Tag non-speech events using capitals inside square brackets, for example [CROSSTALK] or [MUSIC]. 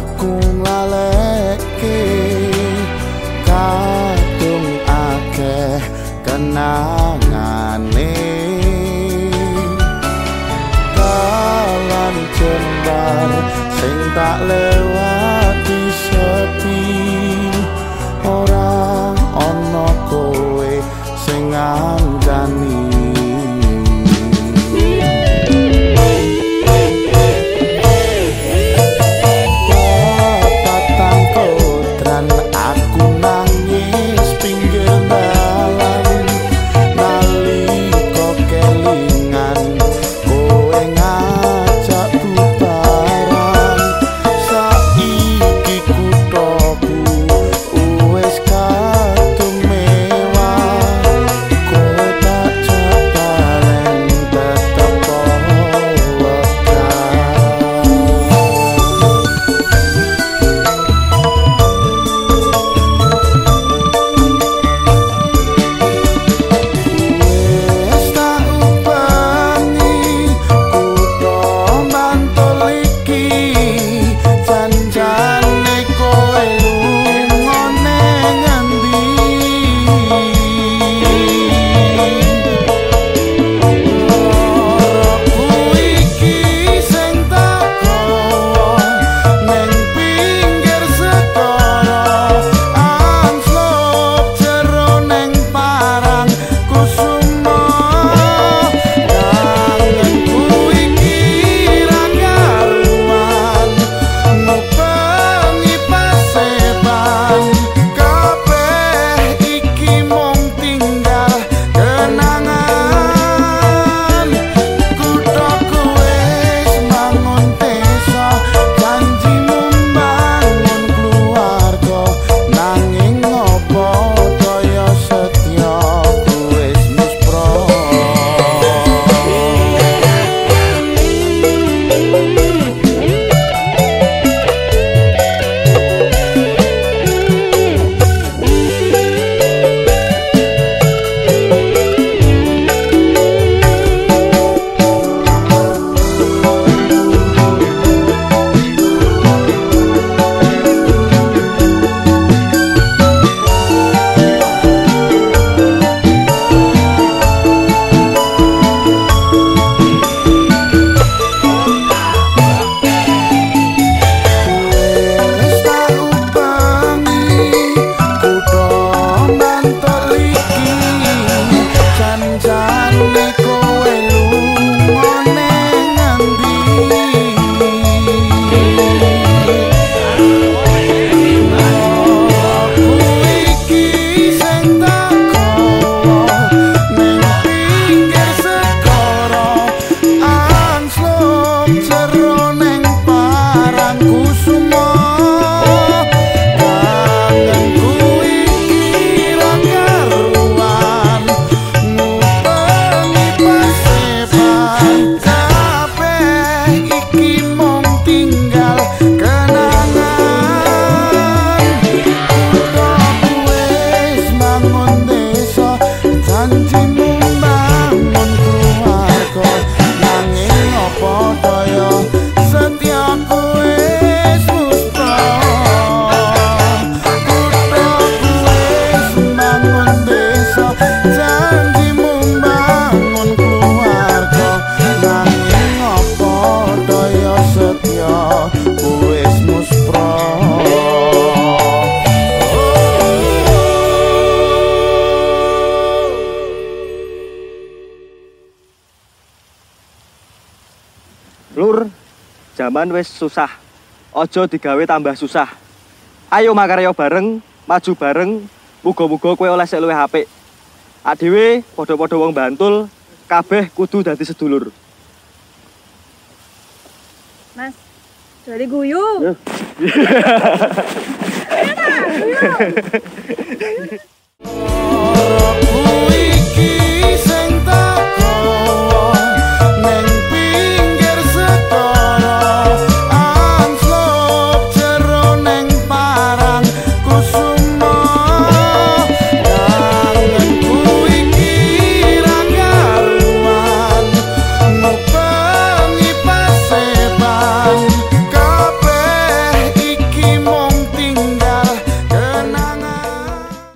aku nglalekke kadung akeh kenangane. Kalan jembar sing tak lewat Yeah. your Jaman wis susah. Aja digawe tambah susah. Ayo makaryo bareng, maju bareng, muga-muga kowe oleh sik luwih apik. Adewe padha-padha wong Bantul, kabeh kudu dadi sedulur. Mas, jadi guyu. Ayo ta, [LAUGHS] guyu. [LAUGHS]